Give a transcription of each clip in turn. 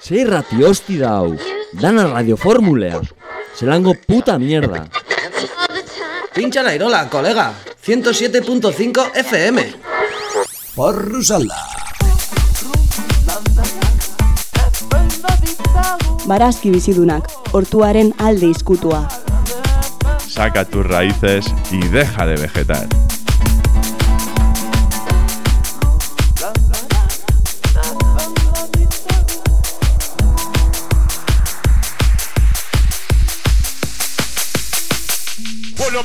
Sei rati hosti dau. Dana radioformulea. Zelango puta mierda. Pincha la irola, colega. 107.5 FM. Porrusalda. Barazki bizidunak, hortuaren alde izkutua. Saca tus raíces y deja de vegetar.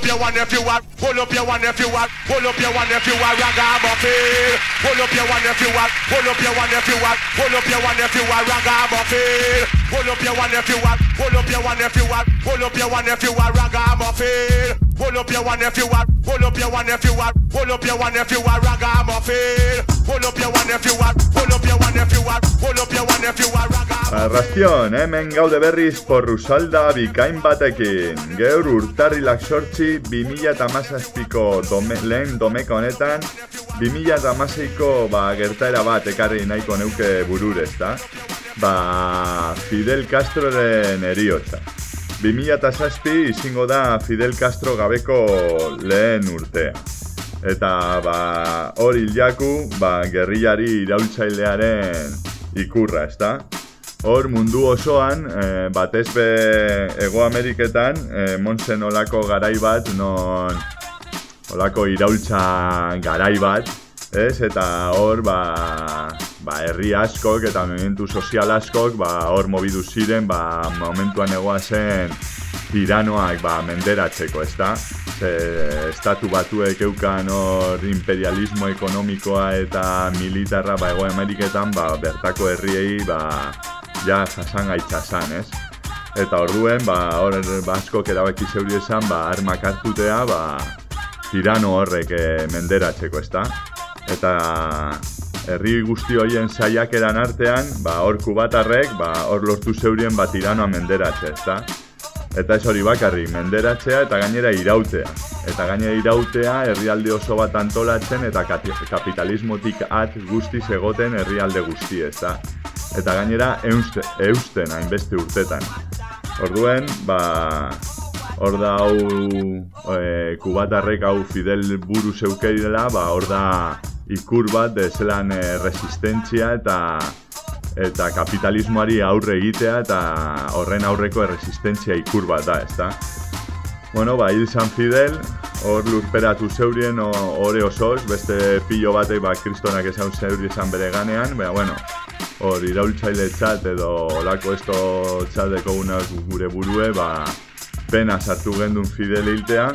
Your one if you want. Pull up your one if you want. Pull up your one if you want. Ragamuffin. Pull up your one if you want. Pull up your one if you want. Pull up your one if you want. Ragamuffin. Pull up your one if you want. Pull up your one if you want. Pull up your one if you want. Ragamuffin. Pull up your one if you want. Pull up your one if you want. Pull up your one if you want. Ragamuffin. Pull up your one if you want. Pull up your one if you want. Pull up your one if you want. Ragamuffin. Arrastion, hemen gaude berriz porrusalda bikain batekin. Geur urtarrilak sortzi 2008ko dome, lehen domeka honetan 2008ko ba, gertaera bat ekarri nahiko neuke burure, ezta? Ba, Fidel Castroren eriotza. 2007 izango da Fidel Castro gabeko lehen urtea. Eta ba, hori hiljaku, ba, gerrilari iraultzailearen ikurra, ezta? Hor mundu osoan, eh, batez be Ego Ameriketan, eh, monsen olako garai bat, non olako iraultza garai bat, ez? Eta hor, ba, ba, herri askok eta movimentu sozial askok, ba, hor mobidu ziren, ba, momentuan egoa zen tiranoak ba, menderatzeko, ezta? Ze, estatu batuek eukan hor imperialismo ekonomikoa eta militarra ba, Ego Ameriketan, ba, bertako herriei, ba, ja jasan gaitzazan, ez? Eta orduen, ba, hor ba, askok erabaki zeuri esan, ba, armak hartutea, ba, tirano horrek e, menderatzeko, ezta? Eta herri guzti horien saiakeran artean, ba, hor kubatarrek, ba, hor lortu zeurien ba, tiranoa menderatze, ezta? Eta ez hori bakarri, menderatzea eta gainera irautea. Eta gainera irautea herrialde oso bat antolatzen eta kapitalismotik at guztiz egoten herrialde guzti, ezta? Eta gainera euste, eusten hainbeste urtetan. Orduen, ba, hor da hau e, kubatarrek hau Fidel buru zeukeri dela, ba, hor da ikur bat de zelan e, resistentzia eta eta kapitalismoari aurre egitea eta horren aurreko erresistentzia ikur bat da, ezta? Bueno, ba, hil San Fidel, hor lurperatu zeurien o- ore osoz, beste pilo batek ba, kristonak esan zeuri esan bere ganean, baina, bueno, hor iraultzaile txat edo olako esto txateko gure burue, ba, pena sartu gendun Fidel hiltea,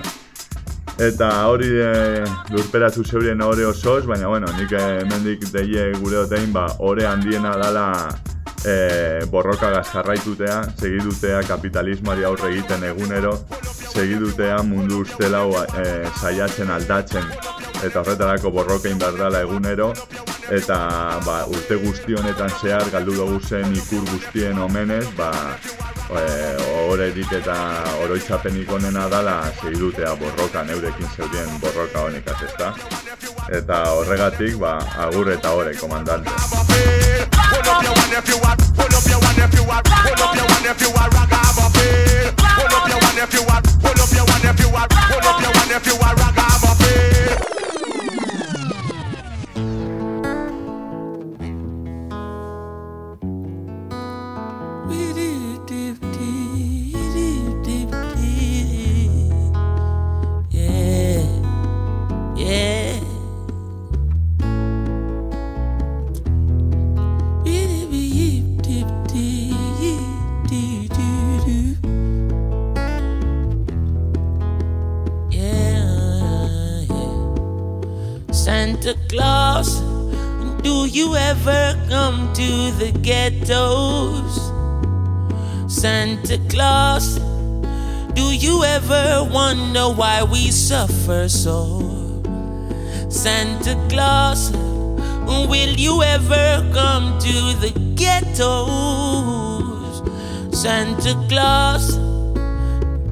Eta hori e, lurperatu zeurien ore osoz, baina bueno, nik hemendik deie gure otein, ba, ore handiena dala e, borroka jarraitutea, segidutea kapitalismoari aurre egiten egunero, segidutea mundu ustelau e, saiatzen aldatzen, eta horretarako borrokein behar dela egunero, eta ba, urte guzti honetan zehar galdu dugu zen ikur guztien omenez, ba, e, orerik eta oroitzapenik onena dala segidutea borroka, neurekin zeudien borroka honekaz, ezta? Eta horregatik, ba, agur eta ore, komandante. Pull Santa Claus, do you ever come to the ghettos? Santa Claus, do you ever wonder why we suffer so? Santa Claus, will you ever come to the ghettos? Santa Claus,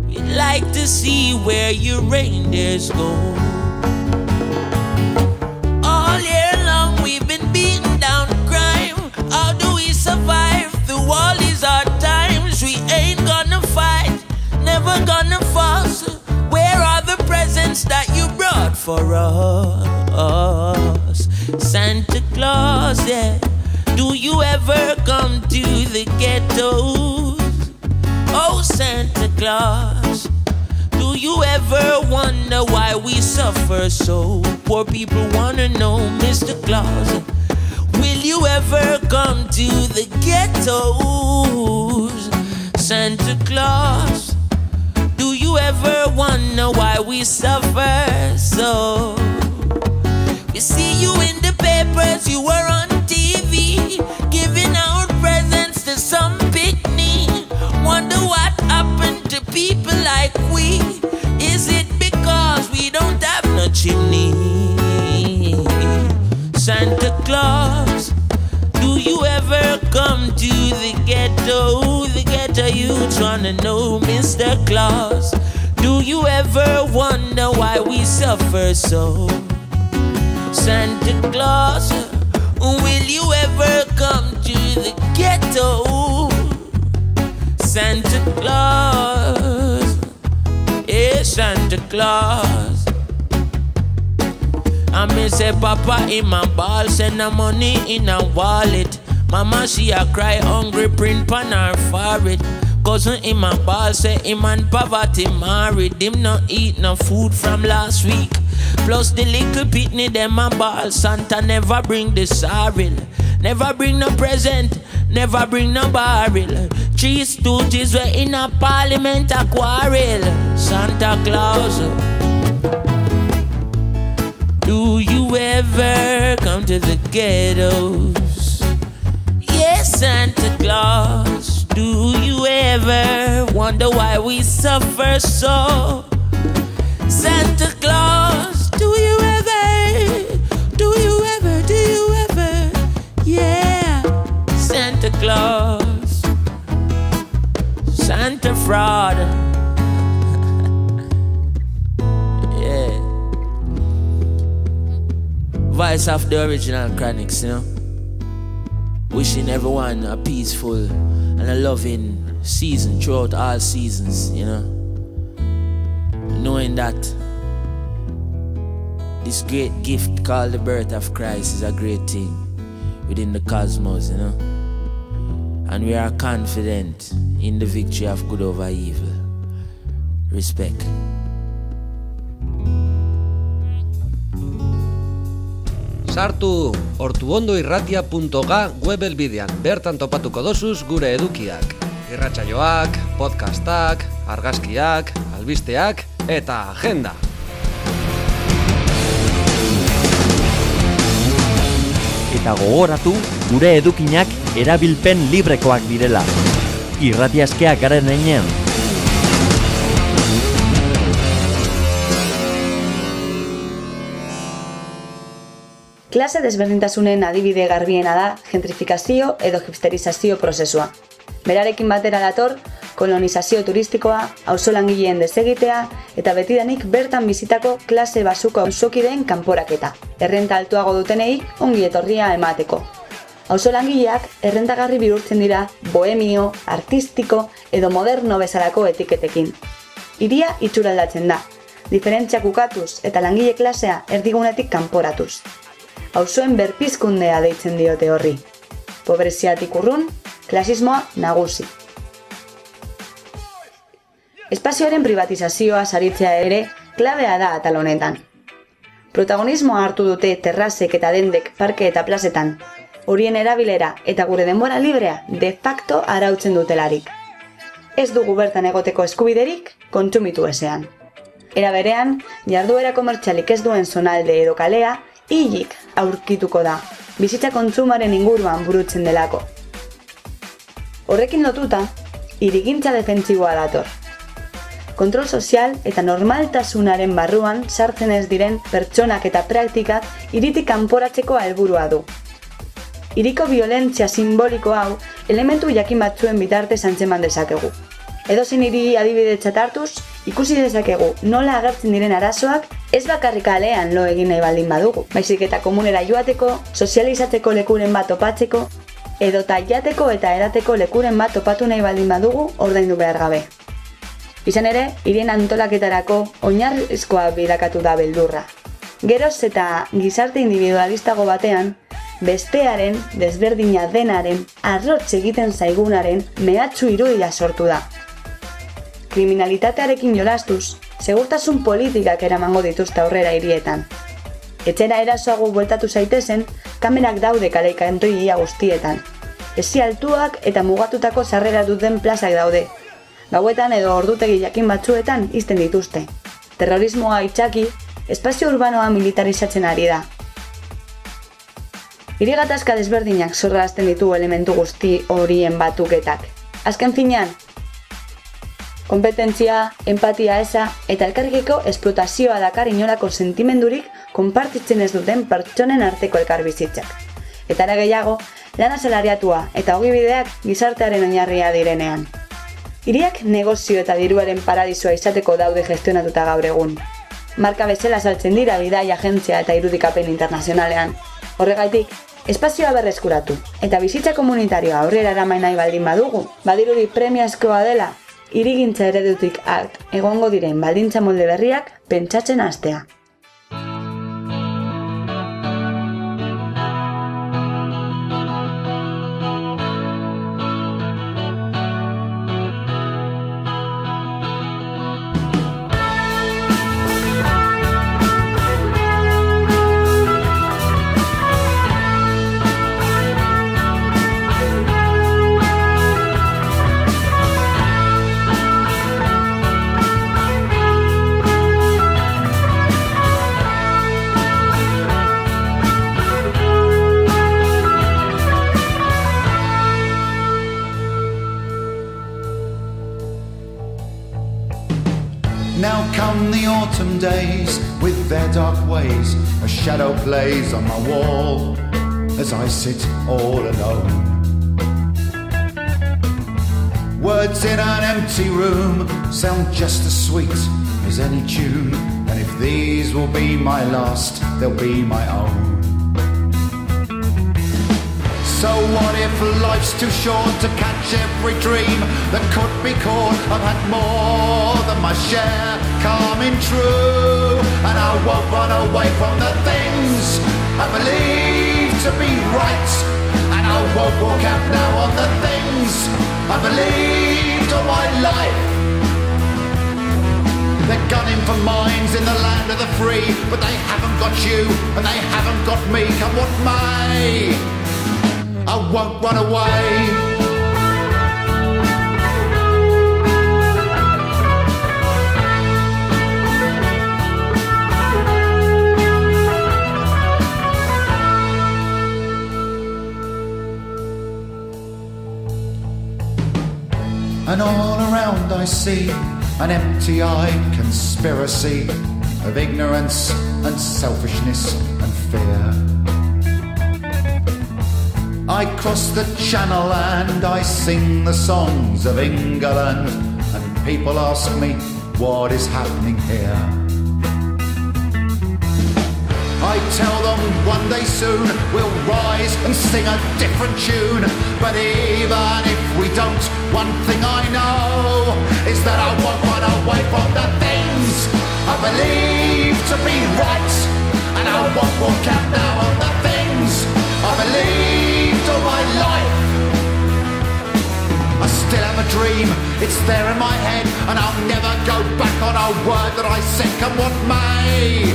we'd like to see where your reindeers go. never gonna fuss. Where are the presents that you brought for us? Santa Claus, yeah. Do you ever come to the ghettos? Oh, Santa Claus. Do you ever wonder why we suffer so? Poor people wanna know, Mr. Claus. Will you ever come to the ghettos? Santa Claus. You ever wonder why we suffer so? We see you in the papers, you were on TV, giving out presents to some picnic. Wonder what happened to people like we? Is it because we don't have no chimney? Santa Claus, do you ever come to the ghetto? The ghetto youth wanna know, Mr. Claus. Do you ever wonder why we suffer so? Santa Claus, will you ever come to the ghetto? Santa Claus, yeah, Santa Claus. I me say Papa in my ball, send the money in a wallet. Mama she a cry hungry, print pan her forehead. Cousin in my ball say him and poverty married. Him not eat no food from last week. Plus the little pitney them a ball. Santa never bring the sorrel. Never bring no present, never bring no barrel. Three stooges were in a parliament a quarrel. Santa Claus. Do you ever come to the ghettos? Yes, Santa Claus. Do you ever wonder why we suffer so? Santa Claus, do you ever? Do you ever? Do you ever? Yeah, Santa Claus. Santa fraud. yeah. Voice of the original Chronics, you know. Wishing everyone a peaceful and a loving season throughout all seasons, you know. Knowing that this great gift called the birth of Christ is a great thing within the cosmos, you know. And we are confident in the victory of good over evil. Respect. Sartu ortuondoirratia.ga web elbidean, bertan topatuko dosuz gure edukiak. Irratsaioak, podcastak, argazkiak, albisteak eta agenda. Eta gogoratu gure edukinak erabilpen librekoak direla. Irratiaskeak garen einean. Klase desberdintasunen adibide garbiena da gentrifikazio edo hipsterizazio prozesua. Berarekin batera dator, kolonizazio turistikoa, auzolangileen desegitea eta betidanik bertan bizitako klase basuko auzokideen kanporaketa. Errenta altuago dutenei ongi etorria emateko. Auzolangileak errentagarri bihurtzen dira bohemio, artistiko edo moderno bezalako etiketekin. Iria itxuraldatzen da, diferentziak ukatuz eta langile klasea erdigunetik kanporatuz. Auzoen berpizkundea deitzen diote horri. Pobreziatik urrun, klasismoa nagusi. Espazioaren privatizazioa saritzea ere klabea da atal honetan. Protagonismoa hartu dute terrazek eta dendek parke eta plazetan, horien erabilera eta gure denbora librea de facto arautzen dutelarik. Ez dugu bertan egoteko eskubiderik kontsumitu ezean. Era berean, jarduera komertxalik ez duen zonalde edo kalea, hilik aurkituko da, bizitza kontsumaren inguruan burutzen delako. Horrekin lotuta, irigintza defentsiboa dator. Kontrol sozial eta normaltasunaren barruan sartzen ez diren pertsonak eta praktikak iritik kanporatzeko helburua du. Iriko violentzia simboliko hau elementu jakin batzuen bitartez antzeman dezakegu. Edozein hiri adibidetzat hartuz, ikusi dezakegu nola agertzen diren arazoak ez bakarrik kalean lo egin nahi baldin badugu, baizik eta komunera joateko, sozializatzeko lekuren bat topatzeko, edo jateko eta erateko lekuren bat topatu nahi baldin badugu ordaindu behar gabe. Izan ere, hirien antolaketarako oinarrizkoa bidakatu da beldurra. Geroz eta gizarte individualistago batean, bestearen, desberdina denaren, arrotx egiten zaigunaren mehatxu irudia sortu da. Kriminalitatearekin jolastuz, segurtasun politikak eramango dituzte aurrera hirietan. Etxera erasoago bueltatu zaitezen, kamerak daude kaleika entoia guztietan. Ezi altuak eta mugatutako sarrera duten plazak daude. Gauetan edo ordutegi jakin batzuetan izten dituzte. Terrorismoa itxaki, espazio urbanoa militarizatzen ari da. Irigatazka desberdinak zorrazten ditu elementu guzti horien batuketak. Azken finean, kompetentzia, empatia eza eta elkarrikeko esplotazioa dakar inolako sentimendurik konpartitzen ez duten pertsonen arteko elkarbizitzak. Eta ere gehiago, lana salariatua eta ogibideak gizartearen oinarria direnean. Hiriak negozio eta diruaren paradisua izateko daude gestionatuta gaur egun. Marka bezala saltzen dira bidai agentzia eta irudikapen internazionalean. Horregaitik, espazioa berreskuratu eta bizitza komunitarioa aurrera eraman nahi baldin badugu, badirudi premiazkoa dela, irigintza eredutik alt egongo diren baldintza molde berriak pentsatzen hastea. Empty room sound just as sweet as any tune. And if these will be my last, they'll be my own. So what if life's too short to catch every dream that could be caught? I've had more than my share coming true, and I won't run away from the things I believe to be right, I won't walk out now on the things I believed all my life. They're gunning for mines in the land of the free, but they haven't got you and they haven't got me. Come what may. I won't run away. And all around I see an empty eyed conspiracy of ignorance and selfishness and fear. I cross the channel and I sing the songs of England, and people ask me what is happening here. I tell them one day soon we'll rise and sing a different tune. But even if we don't, one thing I know is that I won't run away from the things I believe to be right. And I won't walk out now on the things I believed all my life. I still have a dream, it's there in my head, and I'll never go back on a word that I said, come what may.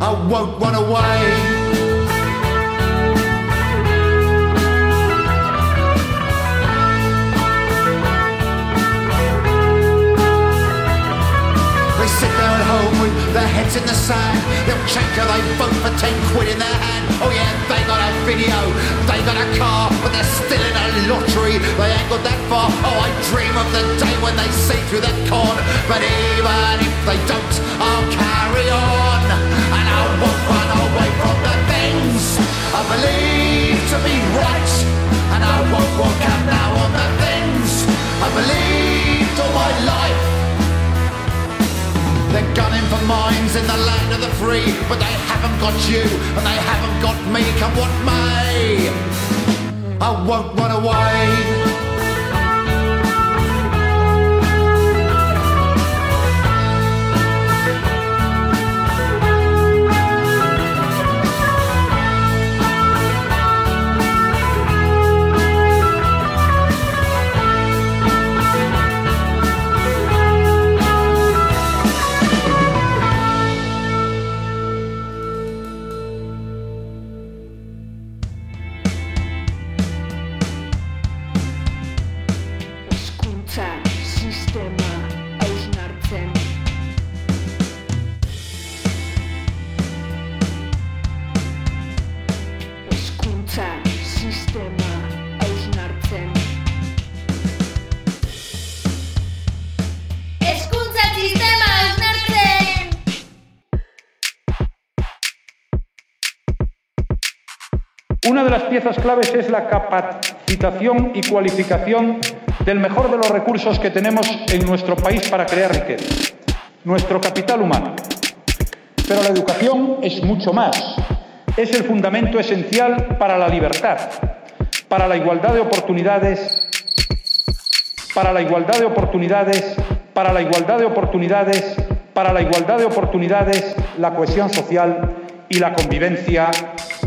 I won't run away. Their heads in the sand. They'll change how they vote for 10 quid in their hand. Oh yeah, they got a video, they got a car, but they're still in a lottery. They ain't got that far. Oh, I dream of the day when they see through that corn. But even if they don't, I'll carry on. And I won't run away from the things I believe to be right. And I won't walk out now on the things I believed all my life. They're gunning for mines in the land of the free, but they haven't got you and they haven't got me. Come what may, I won't run away. Las piezas claves es la capacitación y cualificación del mejor de los recursos que tenemos en nuestro país para crear riqueza, nuestro capital humano. Pero la educación es mucho más. Es el fundamento esencial para la libertad, para la igualdad de oportunidades, para la igualdad de oportunidades, para la igualdad de oportunidades, para la igualdad de oportunidades, la cohesión social y la convivencia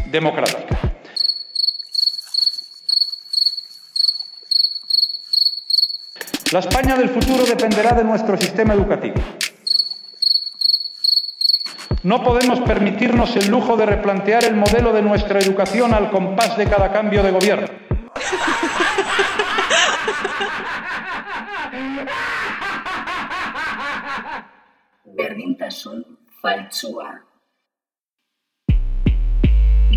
democrática. La España del futuro dependerá de nuestro sistema educativo. No podemos permitirnos el lujo de replantear el modelo de nuestra educación al compás de cada cambio de gobierno.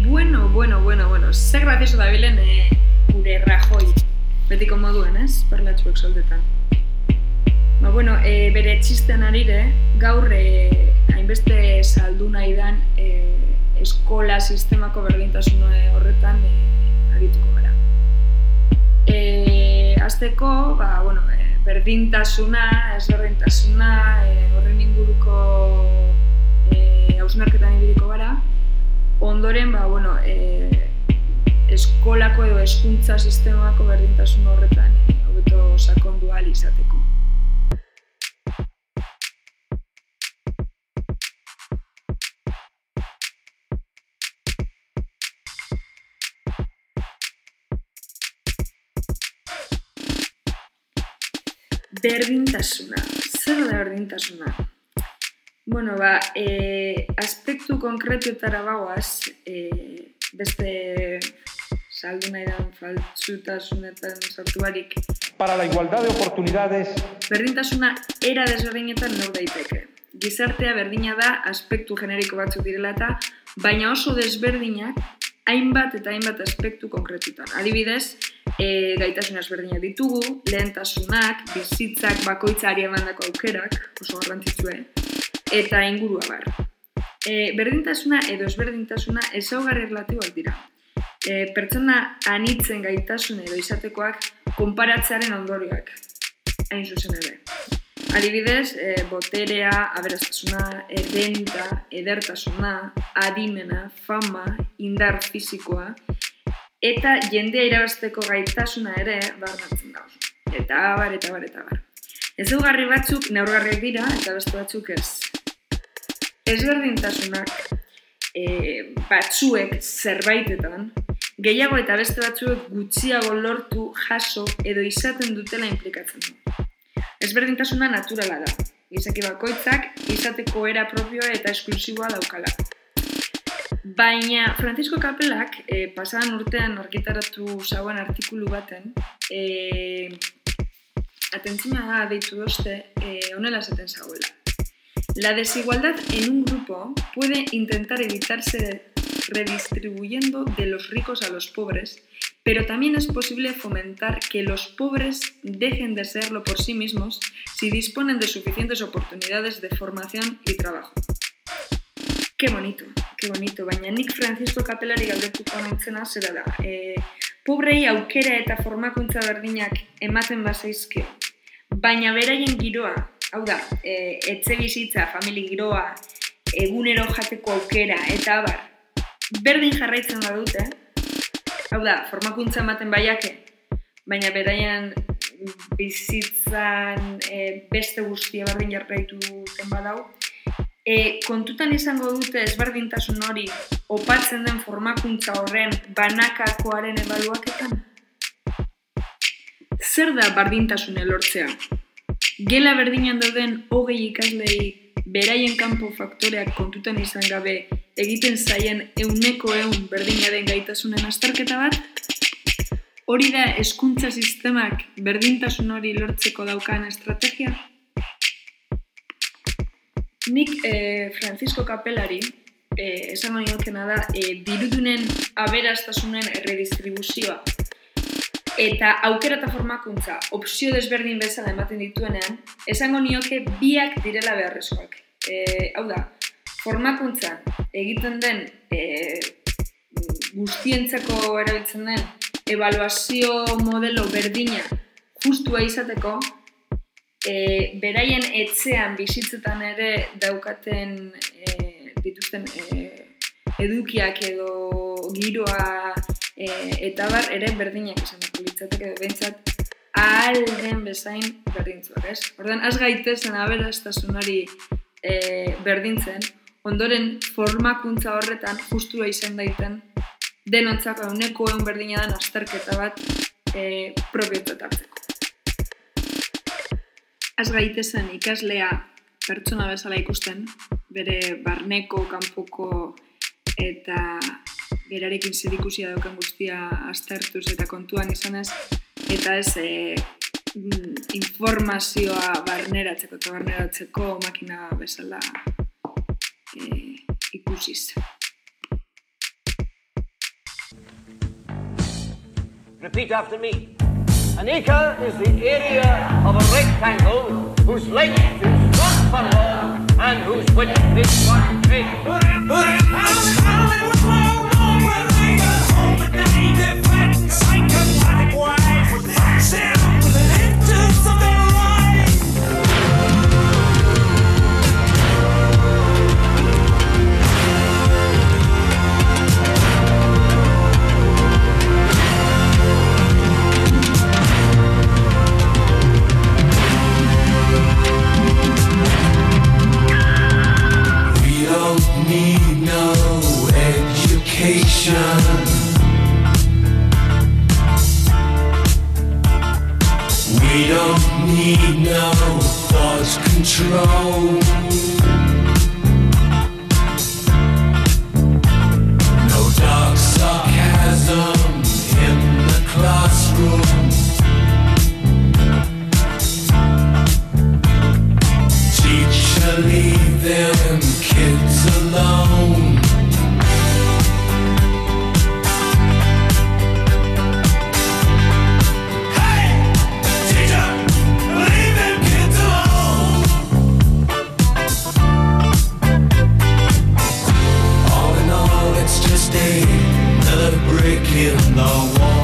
Bueno, bueno, bueno, bueno. Zer gracioso da bilen eh, gure Rajoy. Betiko moduen, ez? Perlatxuek soldetan. Ba, bueno, e, bere txisten arire, gaur e, hainbeste saldu nahi dan e, eskola sistemako berdintasun horretan e, arituko gara. E, azteko, ba, bueno, e, berdintasuna, ezberdintasuna, e, horren inguruko e, hausnarketan ibiliko gara, ondoren, ba, bueno, e, eskolako edo eskuntza sistemako berdintasun horretan e, hobeto sakondu ahal izateko. Berdintasuna. Zer da berdintasuna? Bueno, ba, e, aspektu konkretuetara bagoaz, e, beste saldu nahi dan faltsutasunetan sartu barik. Para la igualdad de oportunidades, Berdintasuna era desberdinetan nor daiteke. Gizartea berdina da aspektu generiko batzuk direla eta baina oso desberdinak hainbat eta hainbat aspektu konkretutan. Adibidez, e, gaitasun ezberdinak ditugu, lehentasunak, bizitzak, bakoitzari emandako aukerak, oso garrantzitsue, eta ingurua bar. E, berdintasuna edo ezberdintasuna ezaugarri relatiboak dira. E, pertsona anitzen gaitasun edo izatekoak konparatzearen ondorioak, hain zuzen ere. Adibidez, e, boterea, aberastasuna, errenta, edertasuna, adimena, fama, indar fisikoa, eta jendea irabazteko gaitasuna ere barnatzen dauz. Eta abar, eta abar, eta abar. Ezaugarri batzuk neurgarriak dira, eta beste batzuk ez. Ezberdintasunak e, batzuek zerbaitetan, gehiago eta beste batzuek gutxiago lortu, jaso edo izaten dutela implikatzen du. Ezberdintasuna naturala da. Gizaki bakoitzak izateko era propioa eta esklusiboa daukala. Baina Francisco Kapelak e, pasadan urtean argitaratu zauen artikulu baten, e, atentzina deitu doste, e, honela esaten zagoela. La desigualdad en un grupo puede intentar evitarse redistribuyendo de los ricos a los pobres, pero también es posible fomentar que los pobres dejen de serlo por sí mismos si disponen de suficientes oportunidades de formación y trabajo. Qué bonito, qué bonito, baina nik Francisco Kapelari galdetuko nintzena zera da. E, pobrei aukera eta formakuntza berdinak ematen bazaizke, baina beraien giroa, hau da, e, etxe bizitza, famili giroa, egunero jateko aukera, eta abar, berdin jarraitzen badute, hau da, formakuntza ematen baiake, baina beraien bizitzan e, beste guztia berdin jarraitu duten badau, e, kontutan izango dute ezberdintasun hori opatzen den formakuntza horren banakakoaren ebaluaketan? Zer da bardintasune lortzea? Gela berdinan dauden hogei ikaslei beraien kanpo faktoreak kontutan izan gabe egiten zaien euneko eun berdina den gaitasunen astarketa bat? Hori da hezkuntza sistemak berdintasun hori lortzeko daukan estrategia? Nik eh, Francisco Kapelari eh, esango niokena da eh, dirudunen aberastasunen erredistribuzioa eta aukera eta formakuntza opzio desberdin bezala ematen dituenean, esango nioke biak direla beharrezkoak. E, hau da, formakuntza egiten den e, guztientzako erabiltzen den evaluazio modelo berdina justua izateko, e, beraien etxean bizitzetan ere daukaten e, dituzten e, edukiak edo giroa e, eta bar ere berdinak dut litzateke edo behintzat ahal den bezain berdintzuak, ez? Ordan az gaitezen aberastasun hori e, berdintzen, ondoren formakuntza horretan justua izan daiten denontzako euneko egun berdina den azterketa bat e, propiotatartzeko az gaitezen ikaslea pertsona bezala ikusten, bere barneko, kanpoko eta berarekin zerikusia daukan guztia aztertuz eta kontuan izanez, eta ez e, informazioa barneratzeko eta barneratzeko makina bezala e, ikusiz. Repeat after me. An acre is the area of a rectangle whose length is one furlong and whose width is one cubit. We don't need no thought control. Wall.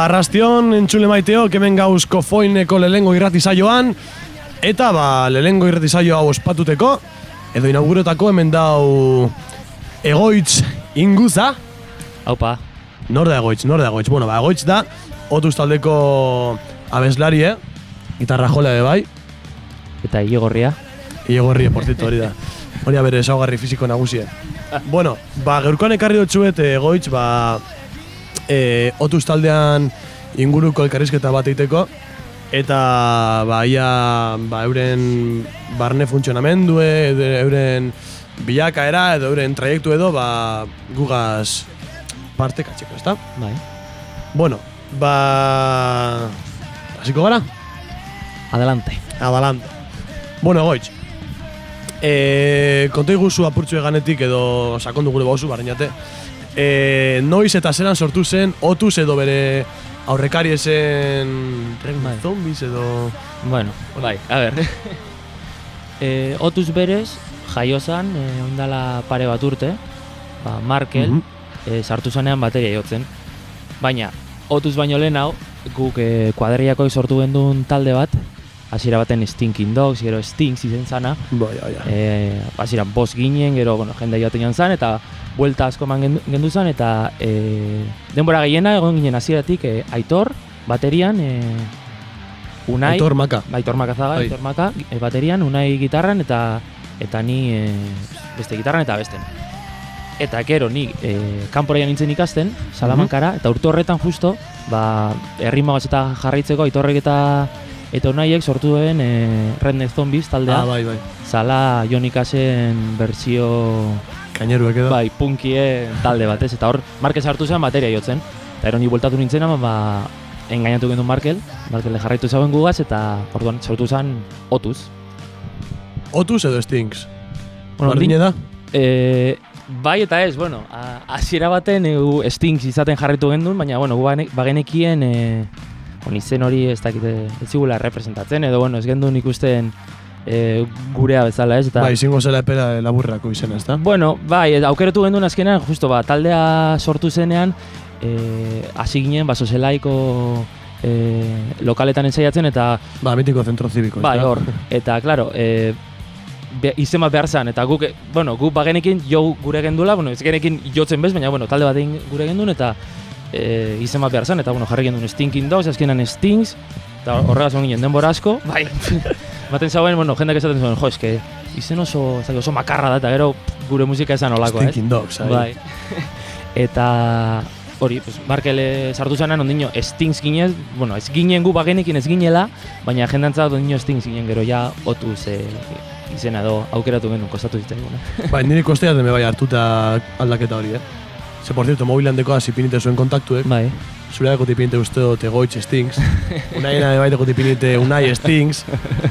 Ba, arrastion, entzule maiteo, kemen gauz kofoineko lehengo irrati saioan, eta ba, lehengo irrati saio hau ospatuteko, edo inaugurotako hemen dau egoitz inguza. Haupa. Nor da egoitz, nor da egoitz. Bueno, ba, egoitz da, otuz taldeko abeslari, eh? Gitarra jola bai. Eta iegorria. Iegorria, por hori da. Hori bere esaugarri fisiko nagusie. bueno, ba, gaurkoan ekarri dutxuet egoitz, ba, e, otuz taldean inguruko elkarrizketa bat egiteko eta ba, ia, ba, euren barne funtzionamendue, euren bilakaera edo euren traiektu edo ba, gugaz parte katxeko, ezta? Bai. Bueno, ba... Hasiko gara? Adelante. Adelante. Bueno, goitz. E, konta iguzu apurtzu eganetik edo sakondu gure bauzu, barriñate. E, noiz eta zelan sortu zen, otuz edo bere aurrekari esen bai. zombies edo... Bueno, bai, a ber. e, otuz berez, jaiozan, e, ondala pare bat urte, ba, Markel, Mhm. e, sartu zanean bateria jotzen. Baina, otuz baino lehen hau, guk e, kuadriako sortu gendun talde bat, hasiera baten Stinking Dogs, gero Stinks izen zana. Bai, bai, bai. E, bost ginen, gero, bueno, jende joaten joan zan, eta buelta asko eman gendu, gendu zan, eta e, denbora gehiena egon ginen hasieratik e, Aitor, baterian, e, Unai, Aitor Maka. Aitor Maka zaga, Bai. Aitor Maka, e, baterian, Unai gitarran, eta eta ni e, beste gitarran eta besten. Eta gero ni e, kanpora nintzen ikasten, Salamankara, eta urte horretan justo, ba, erritmo eta jarraitzeko Aitorrek eta eta Unaiek sortu duen e, Redneck Zombies taldea. Ah, bai, bai. Zala Jonikasen berzio Kaineruek edo. Bai, punkien talde batez eta hor Markel sartu zen bateria jotzen. Eta eroni bueltatu nintzen ama ba engainatu gendu Markel, Markel jarraitu zauen gugaz eta orduan sortu zen Otuz. Otuz edo Stinks? Bueno, Bardine da? E, bai eta ez, bueno, hasiera baten e, Stinks izaten jarraitu gendun, baina bueno, bagenekien e, on izen hori ez dakite ez zigula representatzen edo bueno, ez gendun ikusten e, gurea bezala, ez? Eta Bai, izango zela epera laburrako izena, ezta? Bueno, bai, aukeratu gendun azkenean, justo, ba, taldea sortu zenean, eh, hasi ginen, ba, sozelaiko eh, lokaletan ensaiatzen, eta... Ba, mitiko zentro zibiko. Bai, hor. Eta, klaro, eh, be, izen bat behar zen, eta guk, bueno, guk bagenekin jo gure gendula, bueno, ez genekin jotzen bez, baina, bueno, talde bat egin gure gendun, eta izen bat behar zen, eta, bueno, jarri gendun Stinking Dogs, azkenan Stings, eta horregaz on ginen denbora asko, bai, Baten zauen, bueno, jendeak esaten zuen, jo, eske, izen oso, ez dakit, oso makarra da, eta gero gure musika esan olako, ez? Stinking Dogs, ahí. Bai. eta hori, pues, Markel eh, sartu zenan, ondino, Stings ginez, bueno, ez ginen gu bagenekin ez ginela, baina jendantzat ondino Stings ginen, gero ja otuz eh, izena edo aukeratu genuen, kostatu zitzaigun. eh. Bai, nire kostea me bai hartuta aldaketa hori, eh? Ze, por cierto, mobilan deko zipinite zuen kontaktuek. Bai. Zure deko tipinite uste dut egoitz Stings. Unai nahi bai deko tipinite Unai Stings.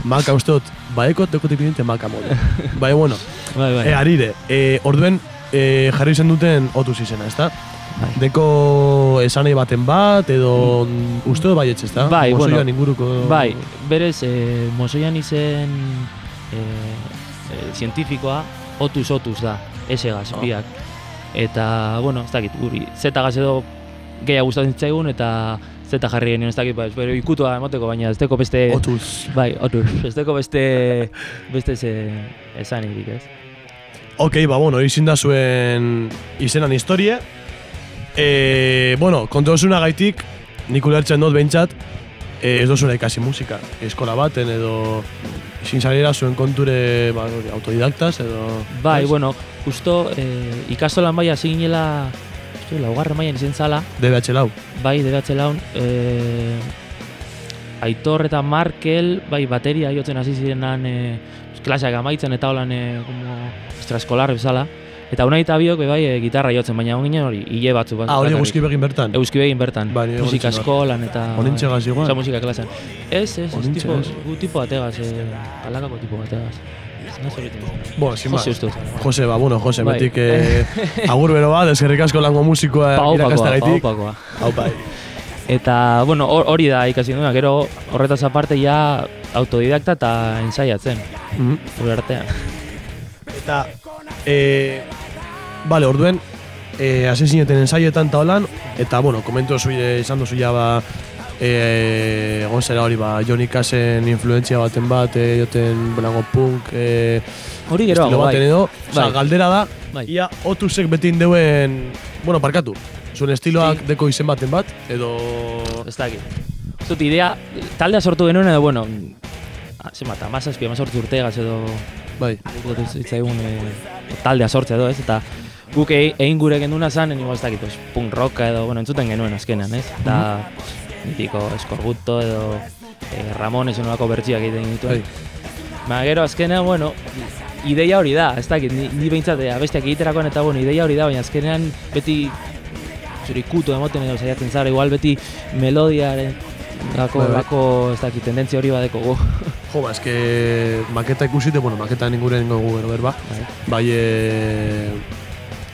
Maka uste dut, baeko deko tipinite maka mode. Bai, bueno. Bai, bai. E, arire, e, orduen e, jarri zen duten otuz izena, ezta? Bai. Deko esanei baten bat, edo uste dut bai ezta? Bai, bueno, Mozoian inguruko... bai, berez, eh, mozoian izen eh, eh, zientifikoa otuz otuz da, esegaz, Ah. biak. Eta, bueno, ez dakit, guri, zetagaz edo gehiago gustatzen zitzaigun, eta zeta jarri genuen ez dakit, ba, bero ikutua emateko, baina ez deko beste... Otuz. Bai, otuz, ez deko beste, beste ze, esanik, ez? Ok, ba, bueno, izin da zuen izenan historie. E, bueno, kontu osuna gaitik, nik ulertzen dut behintzat, e, ez dozula ikasi musika. Eskola baten edo izin zariera zuen konture ba, autodidaktas edo... Bai, ez? bueno, justo eh, ikastolan bai hasi ginela, uste, laugarren mailan izen zala, DBH lau. Bai, DBH laun, eh, Aitor eta Markel, bai, bateria jotzen hasi zirenan eh, klaseak amaitzen eta holan eh, como extraeskolar bezala. Eta unai eta biok, bebai, e, gitarra jotzen, baina on ginen hori, hile batzu bat. Ah, hori eguzki begin bertan? Eguzki begin bertan. Ba, nire musika eskolan eta... Onintxe gaz igual? Osa, musika klasean. Ez, ez, ez, tipo, gu tipo bategaz, eh, alakako tipo horretu. Bueno, sin más. Jose ba, bueno, Jose, Bai. betik eh, agur bero bat, eskerrik asko lango musikoa Paupakoa, irakastagaitik. paupakoa. Hau bai. Eta, bueno, hor- hori da ikasi duena, gero horretaz aparte ja autodidakta eta ensaiatzen. Mhm. Gure artean. Eta, eh, vale, orduen, eh, hasi zineten ensaietan eta holan, eta, bueno, komentu zu, eh, izan duzu ba, eh, egon zera hori, ba, Johnny Cassen influentzia baten bat, eh, joten, belango punk, eh, Hori estilo bai. baten edo, Osa, Bai. galdera da, Bai. ia otusek beti indeuen, bueno, parkatu, zuen estiloak deko izen baten bat, edo... Ez dakit. Dut idea, taldea sortu genuen edo, bueno, zenbat, amazazpi, amazortzi urtegaz edo... Bai. Ez zitzaigun e, taldea sortzea edo, ez? Eta guk e- egin gure genduna zen, igual ez dakit, punk rocka edo, bueno, entzuten genuen azkenean, ez? Eta, pues, mitiko eskorbuto edo e, Ramones enolako bertsioak egiten dituen. Ba, gero azkenean, bueno, ideia hori da, ez dakit, ni, ni behintzat eh, abestiak egiterakoan eta bueno, ideia hori da, baina azkenean beti zure ikutu emoten edo saiatzen zara, igual beti melodiaren gako, Bai, bai. gako, ez dakit, tendentzia hori badeko gu. Jo, ba, eske maketa ikusite, bueno, maketa ninguren gogu gero berba. Bai, e...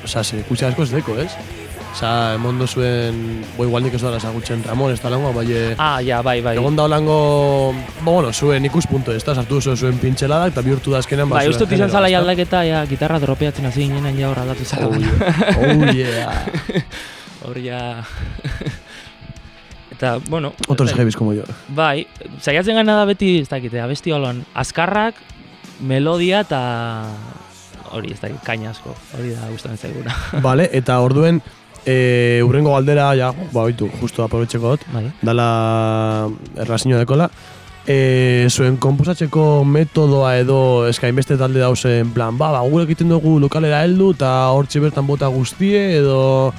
Osa, se ikusi asko ez deko, ez? Osa, emondo zuen, bo igual nik ez dara ezagutzen Ramon ez talangoa, bai, e... Ah, ja, bai, bai. Egon da holango, ba, bueno, zuen ikuspunto, ez da, sartu zuen zuen pintxeladak, eta bihurtu da azkenean, ba, Bai, uste izan zala ezta? aldaketa, ja, gitarra dropeatzen hasi ginen, ja hor aldatu zara. Oh, yeah. Oh, yeah. Hor ja... Eta, bueno... Otros heavies como yo. Bai, saiatzen gana da beti, ez dakite, abesti holan, azkarrak, melodia eta hori, ez dakit, kaina asko, hori da gustatzen zaiguna. Vale, eta orduen, e, urrengo galdera, ja, ba, oitu, justo aprobetxeko dut, bai. dala erlazio dekola. E, zuen komposatzeko metodoa edo eska inbeste talde dauzen plan, ba, ba, gure egiten dugu lokalera heldu eta hortxe bertan bota guztie edo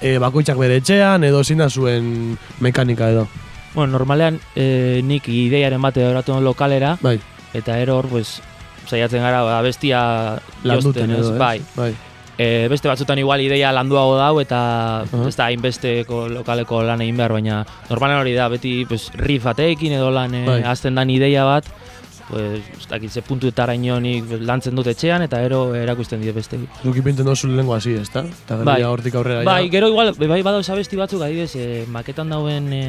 e, bakoitzak bere etxean edo zein da zuen mekanika edo. Bueno, normalean eh, nik ideiaren bate horatu lokalera, bai. eta ero hor, pues, saiatzen gara ba, abestia Landuten edo, ez? Bai. Bai. E, beste batzutan igual ideia landuago dau eta ez da hainbesteko lokaleko lan egin behar, baina normalen hori da, beti pues, riff edo lan e, Bai. azten dan ideia bat, pues, ez dakit ze puntuetara inonik lantzen dut etxean eta ero erakusten die beste. Zuk ipinten dozu lehenko hasi, ezta? Eta gero Bai. hortik aurrera Bai, gero igual, bai badauz abesti batzuk, adibidez, e, maketan dauen e,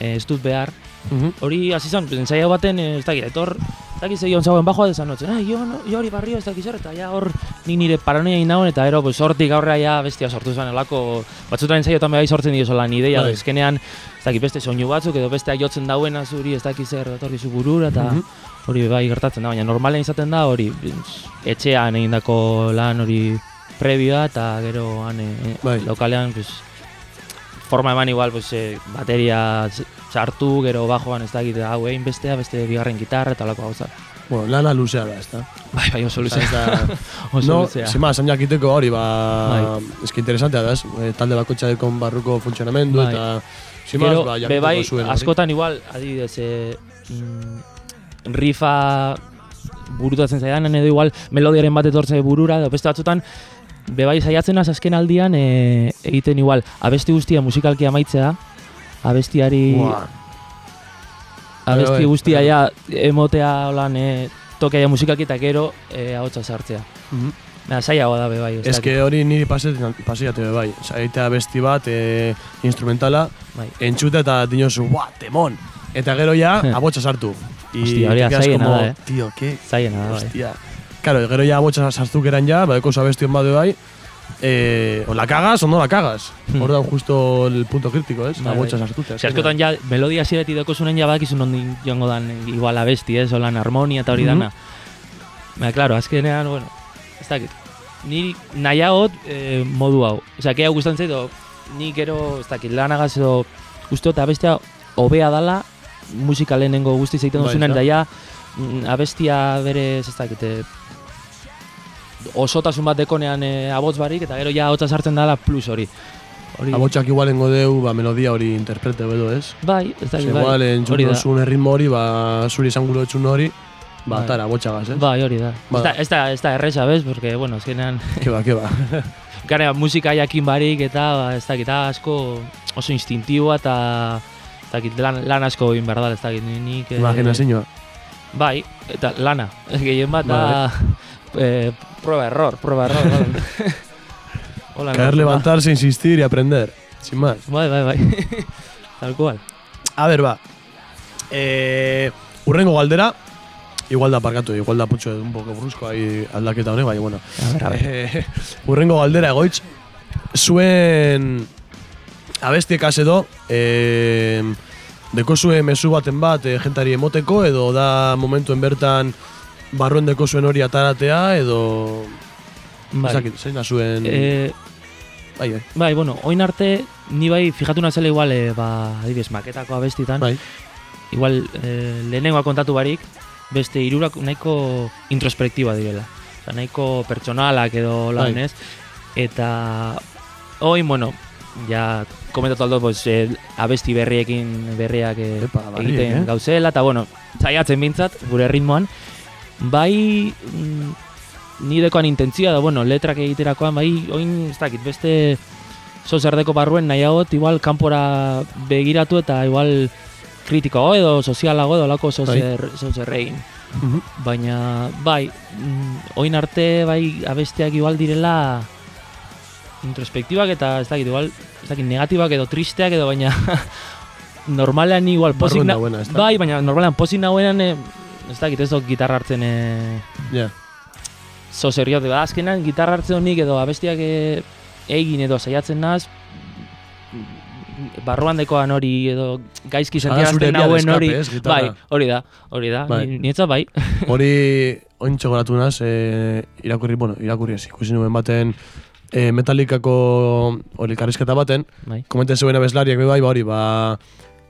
e, ez dut behar, Mhm. hori hasi zen, ensaio baten, e, ez dakit, etor, ez dakit ze joan zauen bajoa desan notzen, ah, jo, no, jo hori barrio ez dakit zer, eta ja hor nik nire paranoia nagoen, eta ero, pues, hortik aurrera ja bestia sortu zen, elako, batzutan ensaiotan bai sortzen dio lan ideia, Bai. ezkenean, ez dakit, beste soinu batzuk, edo besteak jotzen dauena zuri, ez dakit zer, datorkizu burura, eta Mhm. hori bai gertatzen da, baina normalen izaten da, hori, etxean egindako lan hori prebioa, eta gero han, e, Bai. lokalean, pues, forma eman igual, pues, eh, bateria sartu, gero bajoan ez dakit, hau egin bestea, beste bigarren gitarra eta lako gauza. Bueno, lana luzea da, ezta? Bai, bai, oso luzea. Ez da, Oso no, luzea. zima, esan jakiteko hori, ba, Bai. eski interesantea da, ez? E, talde bakotxa dekon barruko funtzionamendu, Bai. eta zima, Gero, ba, be bai, zuen. askotan igual, adibidez, e, mm, rifa burutatzen zaidanen edo igual melodiaren bat etortze burura, edo beste batzutan, be bai saiatzen az azken aldian e, egiten igual, abesti guztia musikalki amaitzea, abestiari... Buah. abesti Bai, bai, guztia bai. ja emotea holan e, tokeia musikalki eta gero e, ahotsa sartzea. Mhm. Baina zailagoa da be bai. ez que hori niri pasiate be bai. Osa, egitea besti bat, e, instrumentala, Bai. entxuta eta dinosu, buah, temon! Eta gero ja, Eh. abotsa sartu. Hostia, hori te da da, eh. Tío, ¿qué? Zailena da, bai. Hostia. Claro, gero ja abotsa sartu geran ja, badeko abesti hon badu bai, eh, o la cagas o no la cagas. Hmm. Hor da justo el punto crítico, ez? Bai, Abotsa bai. sartuta. Ze askotan ja, melodia zireti daukozunen ja badakizu nondi joango dan igual abesti, ez, holan harmonia eta hori Mhm. dana. Baina, claro, azkenean, bueno, ez dakit. Ni nahiagot eh, modu hau. Osea, kea gustatzen zait, edo ni gero, ez dakit, lanagaz edo uste dut abestia hobea dala, musika lehenengo guzti zeiten Bai, duzunen, ezta? da ja, mm, abestia berez, ez dakit, eh, osotasun bat dekonean e, abots barik, eta gero ja hotza sartzen dala plus hori. Hori, Abotsak igualengo deu, ba, melodia hori interprete edo, ez? Bai, ez Ze bai. igual entzun da. dozun erritmo hori, ba, zuri esan gure hori, Ba, Bai. tara, botxagaz, ez? Bai, hori da. Ba. Ez da, ez da, ez da erresa, bez? Porque, bueno, azkenean... Ke ba, ke ba. Gara, musika jakin barik eta, ba, ez dakit, da asko oso instintiboa eta ez dakit, lan, lan asko egin behar da, ez dakit, ni- nik... eh, Imaginazioa. Bai, eta lana, gehien bat da... Eh, prueba error, prueba error. Hola, Caer, levantarse, insistir y aprender. Sin más. Bai, bai, bai. Tal cual. A ver, ba. Eh, urrengo galdera. Igual da parkatu, igual da putxo un poco brusco ahí aldaketa honek, bai, bueno. A ver, a ver. Eh, urrengo galdera egoitz. Zuen abestiekaz edo, eh, deko zuen mezu baten bat eh, jentari emoteko, edo da momentuen bertan barruen deko zuen hori ataratea, edo... Bai. Ez dakit, zein da zuen... Eh, bai, bai. Bai, bueno, oin arte, ni bai, fijatu nazela igual, eh, ba, adibidez, maketako abestitan. Bai. Igual, eh, lehenengoa kontatu barik, beste hirurak nahiko introspektiba direla. Osa, nahiko pertsonalak edo Bai. lan ez. Eta, oin, bueno, ja, komentatu aldo, pues, eh, abesti berriekin berriak eh, berriek, egiten eh? gauzela, eta, bueno, zaiatzen bintzat, gure ritmoan. Bai, mm, nirekoan intentzioa da, bueno, letrak egiterakoan, bai, oin, ez dakit, beste sozerdeko barruen nahiagot, igual kanpora begiratu eta igual kritikoago edo sozialago edo lako sozer, sozerrein. Mhm. Baina, bai, mm, oin arte, bai, abesteak igual direla introspektibak eta ez dakit, igual, ez dakit, negatibak edo tristeak edo baina normalean igual pozik na- ezta? bai, baina normalean pozik nagoenan eh, ez dakit, ez dut gitarra hartzen eh, Ja. zozeriot, ba, azkenan gitarra hartzen honik edo abestiak eh, egin edo saiatzen naz barruan dekoan hori edo gaizki sentiarazten de nauen escape, hori bai, hori da, hori da, Bai. ni, nietza bai Hori ointxo goratu naz, e, irakurri, bueno, irakurri ez, ikusi nuen baten e, metalikako hori karrizketa baten, Bai. komenten zeuen abeslariak be bai, ba hori, ba,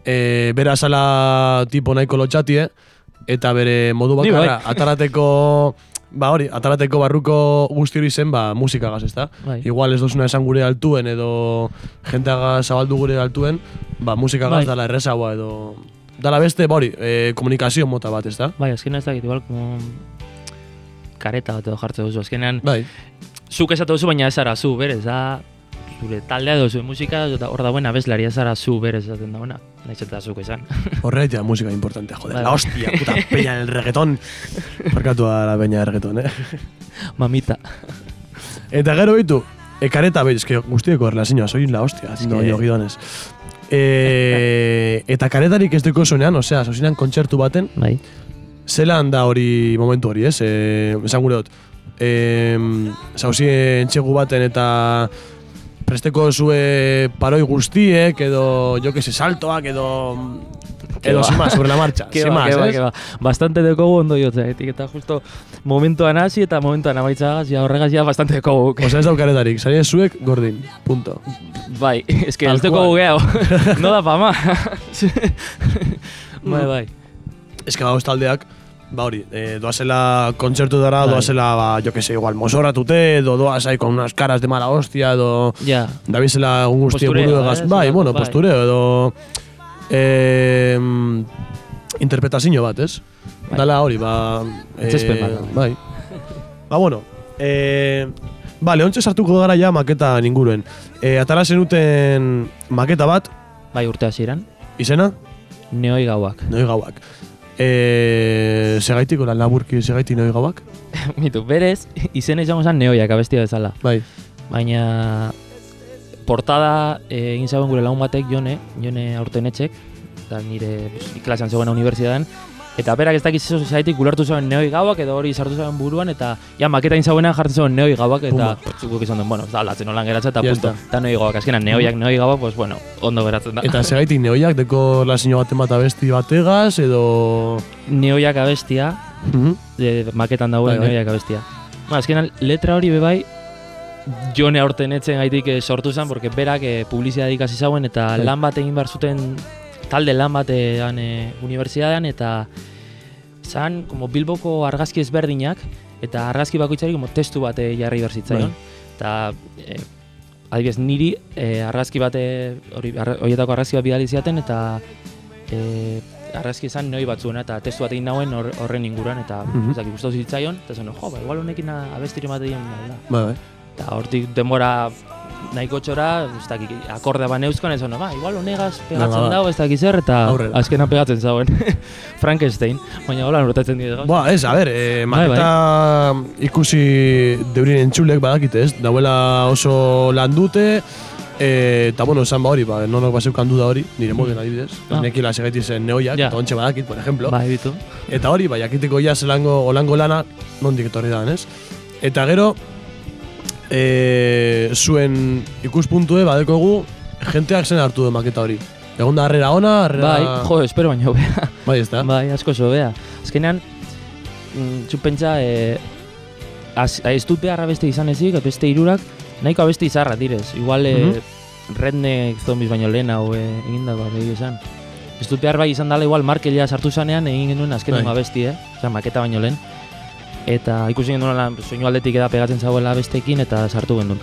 e, bera sala tipo nahiko lotxatie, eta bere modu bakarra, bai. atarateko, ba hori, atarateko barruko guzti hori zen, ba, musikagaz, ezta? Bai. Igual ez dozuna esan gure altuen, edo jenteaga zabaldu gure altuen, ba, musikagaz Bai. dala errezagoa, edo... Dala beste, ba hori, e, komunikazio mota bat, ezta? bai, azkenean ez dakit, igual, como kareta bat edo jartze duzu, azkenean Bai. zuk esatu duzu, baina ez zara zu, berez, da zure taldea edo zure musika, eta hor dagoen abeslari ez zara zu, berez, esaten dagoena, nahiz eta zuk esan. Horretia musika importante, joder. Bai. La hostia, puta peña del reggaetón. Markatu a la peña del reggaetón, eh. Mamita. Eta gero bitu, ekareta behi, eske guztieko erlazioa, soy la hostia, haciendo que- yo guidones. E, eta karetarik ez duko zuenean, osea, zauzinean kontzertu baten, bai. zelan da hori momentu hori, ez? E, esan gure dut, e, zauzien txegu baten eta presteko zue paroi guztiek, edo, jo que se, saltoak, edo... Edo, ba. sin más, sobre la marcha, sin ba, ba, ba. Bastante dekogu ondo jotzeetik, eta justo momentuan hasi eta momentuan amaitzagaz, ja horregaz ja bastante dekogu. Osea, ez daukaretarik, sari zuek, gordin, punto. Bai, es que ez dekogu cual. gehiago. no da pa ma. bai, bai. Ez que bauz taldeak, ba hori, e, doazela kontzertu dara, Bai. doazela, ba, jo que se, igual, mosoratute, edo doaz ahí con unas caras de mala hostia, edo... Ja. Dabizela un guzti Postureo, buru egaz, eh, bai, bueno, bai. postureo, edo... Eh, interpretazio bat, ez? Bai. Dala hori, ba... Antzezpen bat, bai. Ba, bueno, eh, Bale, ontsa sartuko gara ja maketa inguruen. E, atara zenuten maketa bat, Bai, urte hasieran. izena? Neoi gauak. Neoi gauak. E, segaitiko lan laburki segaitik neoi gauak? Mitu, berez, izena izango zen neoiak abestia bezala. Bai. Baina portada eh, egin zauen gure lagun batek jone, jone aurten etxek, eta nire pues, klasean zegoen unibertsitatean, eta berak ez dakiz zaitik gulertu zuen neoi gauak edo hori sartu zuen buruan, eta ja maketa egin zauenan jartzen zuen neoi gauak, eta zukuk izan duen, bueno, da, latzen holan geratzen, eta punto. Eta neoi gauak, azkenan neoiak, neoi gauak, pues bueno, ondo geratzen da. Eta segaitik neoiak deko lasino baten bat abesti bategaz, edo... neoiak abestia, Mhm. de, maketan dagoen Bai, bai. neoiak abestia. Ba, azkenan, letra hori bebai, jone aurten etzen gaitik eh, sortu zen, porque berak eh, publizidadik hasi zauen, eta Bai. lan bat egin behar zuten, talde lan batean eh, unibertsitatean, eta zan, como Bilboko argazki ezberdinak, eta argazki bakoitzari como testu bat jarri behar zitzaion. Bai. Eta, eh, adibidez, niri eh, argazki bate, hori, horietako argazki bat bidali ziaten, eta eh, argazki izan noi batzuena eta testu bat egin nauen hor- horren inguruan eta Mhm. ez dakit gustatu zitzaion eta zen, jo, ba, igual honekin abestiri bat egin da. Bai, bai. Eta hortik denbora nahiko txora, ez dakit, akordea ba neuzkan, ez ba, igual honegaz pegatzen ba. dago, ez dakit zer, eta Aurrera. azkena pegatzen zauen. Frankenstein, baina hola urtatzen dira. Ba, ez, a ber, eh, Bai, maketa ikusi deurin entzulek badakite, ez? Dauela oso lan dute, eh, eta bueno, esan ba hori, ba, nonok baseukan duda hori, nire moden adibidez. Ah. Nekila segaiti zen neoiak, Ja. eta ontxe badakit, por ejemplo. Bai, bitu. Eta hori, bai, jakiteko ja zelango olango lana, nondik etorri da, ez? Eta gero, e, zuen ikuspuntue badekogu jenteak zen hartu du maketa hori. Egon da harrera ona, harrera... Bai, jo, espero baino hobea. Bai, ez da. Bai, asko sobea. Azkenean, mm, zu pentsa, e, az, ez dut behar abeste izan ezik, beste irurak, nahiko abeste izarra direz. Igual, e, Mhm. redneck zombies baino lehen hau e, egindako behi esan. Ez dut behar bai izan dela igual Markelia sartu zanean egin genuen azkenengo Bai. abesti, eh? Osa, maketa baino lehen. Eta ikusi genuen soinu aldetik eda pegatzen zagoela bestekin eta sartu genuen.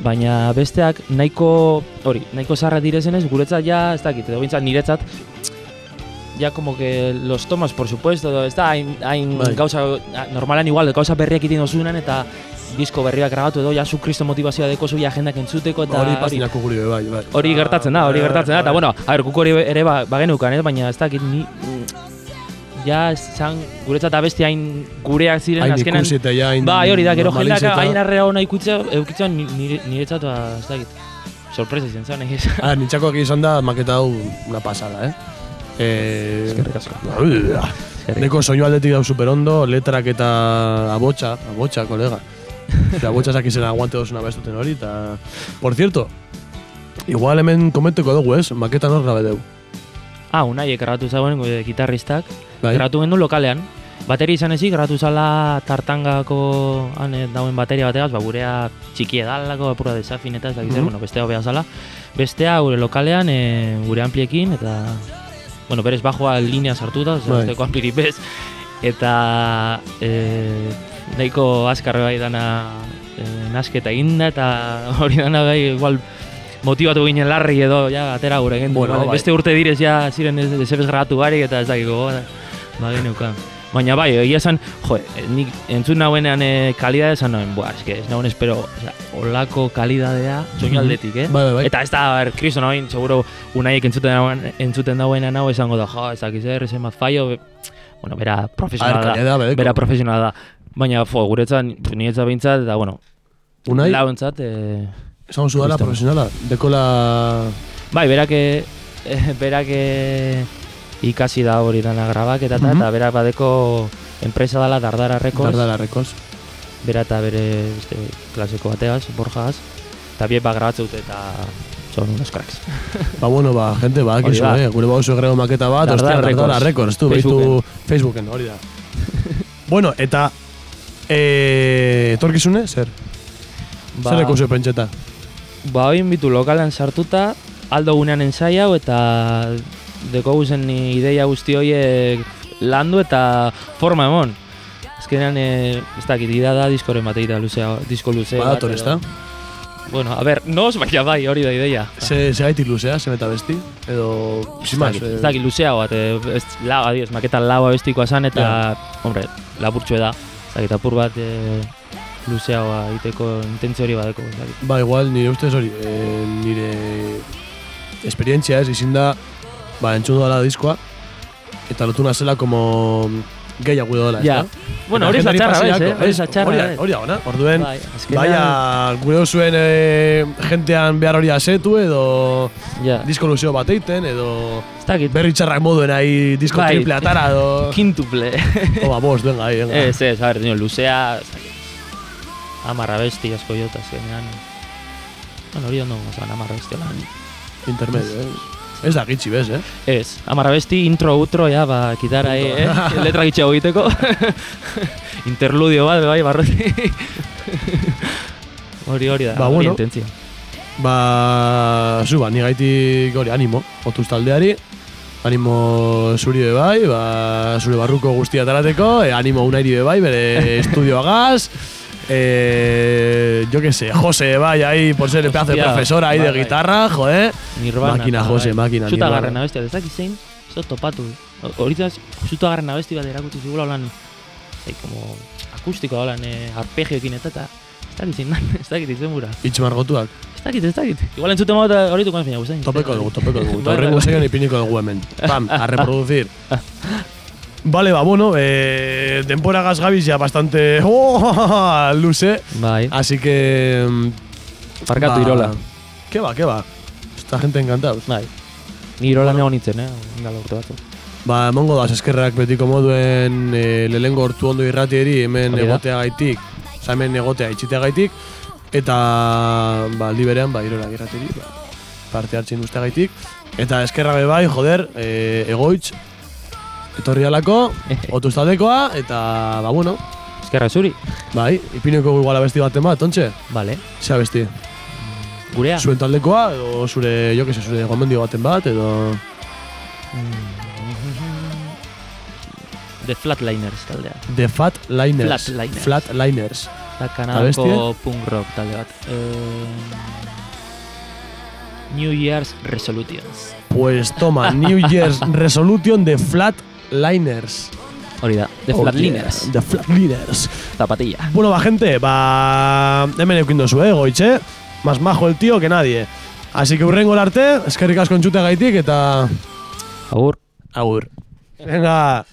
Baina besteak nahiko, hori, nahiko zarra direzenez, guretzat ja, ez dakit, edo bintzat niretzat, ya como que los tomas por supuesto, ez da hain, hain Bai. gauza, normalan igual, gauza berriak egiten dozunan eta disko berriak grabatu edo, ja su kristo motivazioa deko zu agendak entzuteko eta hori pasinako guri bai, bai. hori gertatzen da, hori Bai, gertatzen da, eta bai. bueno, a ber, guk hori ere ba, bagenukan, ez, baina ez dakit ni ja zan guretzat abesti hain gureak ziren Hain azkenan eta ja hain bai hori da gero jendeak hain arrera ona ikutza eukitzen nire, niretzat ba, ez dakit sorpresa izan zen egiz Ah, nintxako aquí izan da maketa hau una pasada, eh? Eh, Eskerrik asko. Neko soinu aldetik dau super ondo, letrak eta abotxa, abotxa, kolega. Eta abotxa sakizen aguante dozuna bestuten hori, eta... Por cierto, igual hemen komenteko dugu, ez? Maketa nor gabe deu. Ah, unaiek grabatu zauen gure gitarristak. Bai. Grabatu gendu lokalean. Bateri izan ezik, grabatu zala tartangako han eh, dauen bateria bategaz, ba, gurea txiki edalako, apura desafin eta ez dakit zer, Mhm. bueno, bestea hobea zala. Bestea gure lokalean, e, gure ampliekin, eta, bueno, berez bajoa linea sartuta, Bai. zerteko ampiripez, eta e, nahiko azkarre bai dana e, nasketa eginda, eta hori dana bai, igual, motivatu ginen larri edo, ja, atera gure gendu. Bueno, bai. Beste urte direz, ja, ziren ez, ez grabatu barik, eta ez dakiko, ba, ba geneukan. Baina bai, egia esan, jo, eh, nik entzun nauenean e, kalidade esan nauen, buah, eske, ez nauen espero, osea, olako kalidadea, soinu aldetik, eh? Bai, bai, bai. Eta ez da, ber, kristo nauen, seguro, unaiek entzuten dauen, entzuten dauenean hau esango da, jo, ez dakiz zer, ez emat fallo, be- bueno, bera profesionala kalidadea da, bera profesionala da. Baina, fo, guretzat, niretzat behintzat, eta, bueno, Unai, lauentzat, eh, esan zudala Kristo. profesionala, dekola... Bai, berak eh, berak eh, ikasi da hori dana grabaketa eta, Mhm. eta berak badeko enpresa dela Dardara Records. Dardara Records. Bera eta bere beste klaseko bateaz, Borjagaz. Eta biek ba grabatzen dute eta son unos cracks. Ba, bueno, ba, gente, ba, da. eh? Gure bauzu grego maketa bat, Dardara ostia, Dardara tu, Facebooken. behitu Facebooken, hori da. bueno, eta... Eh, etorkizune, zer? Ba- Zer ekusi pentseta? Ba, hori bitu lokalean sartuta, aldo gunean ensaiau eta deko guzen ideia guzti horiek landu eta forma emon. Azkenean, eh, ez dakit, idea da diskoren bat luzea, disko luzea. Ba, dator, ezta? Bueno, a ber, nos, baina bai, hori da ideia. Ze, ze gaitik luzea, ze meta besti? Edo, Ez sin eh, ez dakit luzeago bat, eh, ez, lau, adiez, maketa lau abestikoa zan eta, hombre, laburtxo da, ez dakit, apur bat eh, luzeagoa egiteko intentzio hori badeko, ez. Ba, igual, nire ustez hori, eh, nire esperientzia ez, izin da, ba, entzun dela diskoa, eta lotu nazela como gehiago dela, Ja. ezta? Bueno, hori ez da jendeari txarra bez, eh? Hori ez da ez, txarra hori da- bez. Hori da, orduen, Bai, baina, gure zuen eh, jentean behar hori asetu, edo Ja. disko luzeo bat eiten, edo Ez berri txarrak moduen ahi disko Bai. triple atara, edo... Kintuple. Oba, bost, venga, ahí, venga. Ez, ez, a dino, luzea, ez amarra besti asko jota, azkenean. Bueno, hori ondo gozan, amarra besti lan. Intermedio, eh? Ez da gitxi bez, eh? Ez, amarra besti, intro, outro, ja, ba, kitara, eh, eh? letra gitxeago egiteko. Interludio bat, bai, barroti. hori, hori da, Ba, hori bueno. intentzio. Ba, zu, ba, ni gaitik hori animo, otuz taldeari, animo zuri be bai, ba, zure barruko guztia tarateko, e, animo unairi be bai, bere estudioagaz, eh, yo que sé, Jose bai, ahí, por ser el pedazo de profesor ahí de guitarra, joder. Nirvana. Máquina, eta, Jose, bai. máquina, Zuta Nirvana. garrena, bestia, ez dakit zein, ez dut topatu. Horitaz, justu agarren abesti bat erakutsi zigula holan, zai, como akustiko holan, eh, arpegioekin eta eta, ez dakit zein dan, ez dakit izen bura. Itx margotuak. Ez dakit, ez dakit. Igual entzuten horitu konfina guzain. Topeko dugu, topeko dugu. Eta Bai, horrengo bai. zeian ipiniko dugu hemen. Pam, a reproducir. Vale, ba, bueno, eh, denpora gabiz ya bastante oh, luze. Bai. Así que... Barkatu, Irola. ¿Qué va, qué va? Esta gente encantados. Bai. Ni Irola bueno. nintzen, eh? Indala urte batzu. Ba, emongo da, eskerrak betiko moduen e, lehengo hortu ondo irratieri hemen egotea gaitik, oza, hemen egotea itxitea gaitik, eta ba, aldi ba, irola irratieri, ba, parte hartzen uste gaitik. Eta eskerra be bai, joder, e, egoitz, etorri alako, otuztaldekoa, eta, ba, bueno. Eskerra zuri. Bai, ipineko igual abesti baten bat, ontxe? Vale. Ze abesti? Gurea. Zuen taldekoa, edo zure, jo que se, zure gomendio baten bat, edo... The Flatliners taldea. The Fat Liners. Flatliners. Flatliners. Da? Kanadako punk rock talde bat. Eh, New Year's Resolutions. Pues toma, New Year's Resolution de Flatliners. Hori da, The Oh, Flatliners. yeah, The Flatliners. Zapatilla. Bueno, ba, gente, ba... Hemen eukin dozu, eh, goitxe. Más majo el tío que nadie. Así que urrengo arte, eskerrik asko entzute gaitik eta... Agur. Agur. Venga.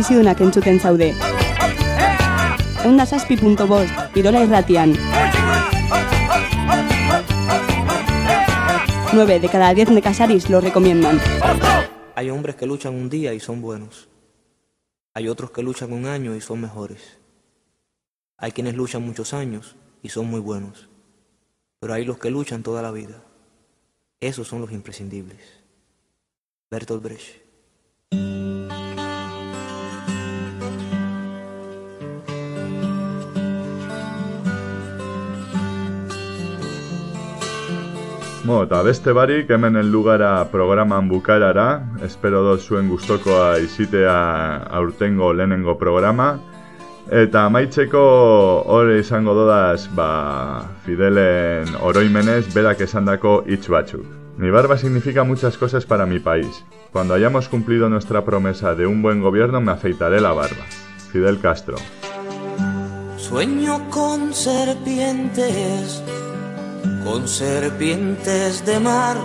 Bizidunak entzuten zaude. Eunda zazpi punto bost, Irola irratian. 9 de cada 10 necasaris lo recomiendan. Hay hombres que luchan un día y son buenos. Hay otros que luchan un año y son mejores. Hay quienes luchan muchos años y son muy buenos. Pero hay los que luchan toda la vida. Esos son los imprescindibles. Bertolt Brecht. Mo, eta beste barik hemen heldu gara programan bukarara, espero dut zuen gustokoa izitea aurtengo lehenengo programa. Eta amaitzeko hori izango dodaz, ba, Fidelen oroimenez berak esandako hitz batzuk. Mi barba significa muchas cosas para mi país. Cuando hayamos cumplido nuestra promesa de un buen gobierno me afeitaré la barba. Fidel Castro. Sueño con serpientes, con serpientes de mar,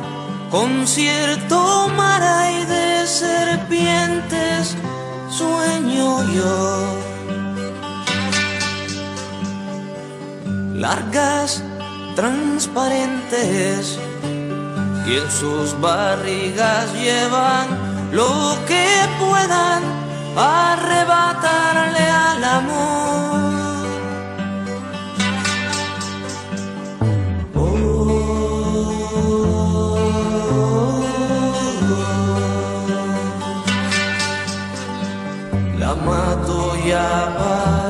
con cierto mar hay de serpientes, sueño yo. Largas, transparentes, y en sus barrigas llevan lo que puedan arrebatarle al amor. Yeah.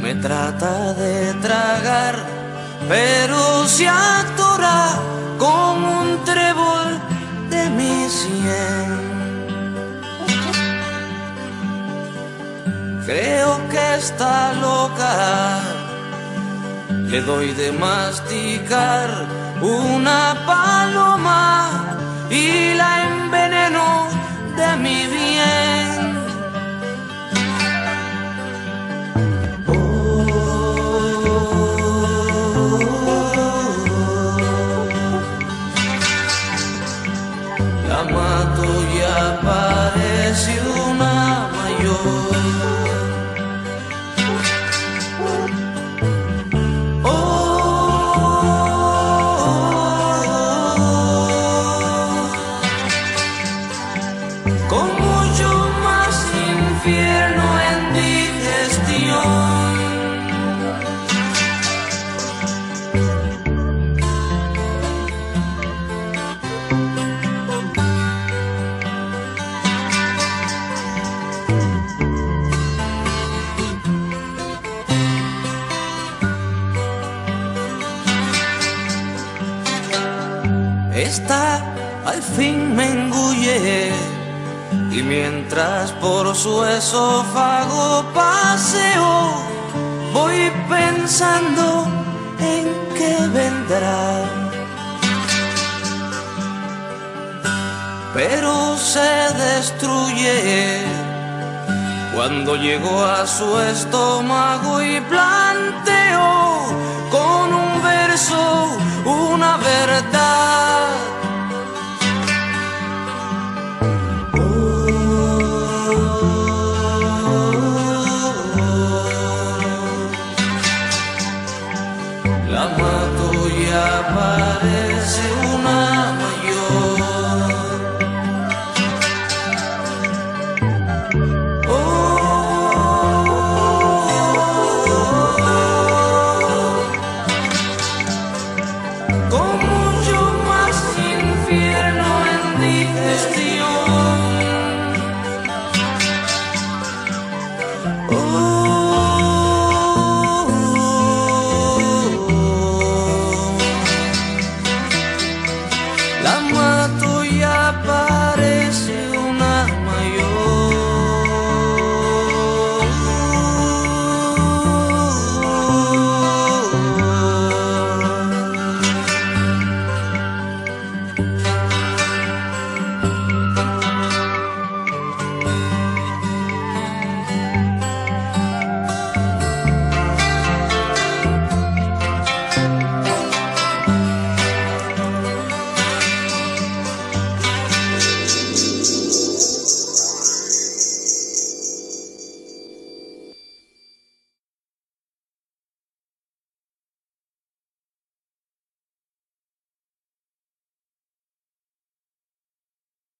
Me trata de tragar, pero se atora con un trébol de mi sien. Creo que está loca, le doy de masticar una paloma y la enveneno de mi bien. Mato y aparece una me engulle y mientras por su esófago paseo voy pensando en qué vendrá. Pero se destruye cuando llego a su estómago y planteo con un verso una verdad.